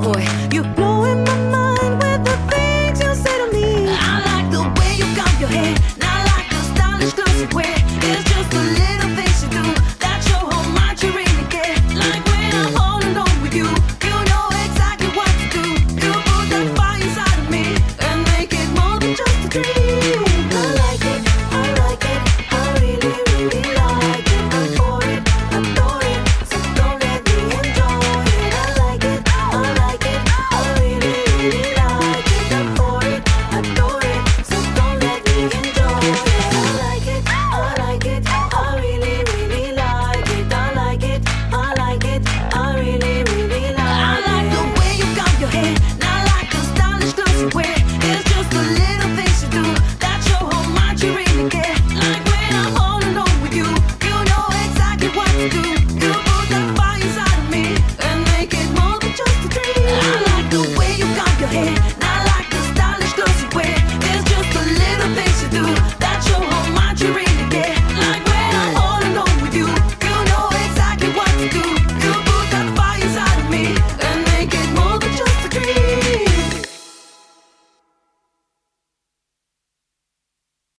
boy. you're blowing my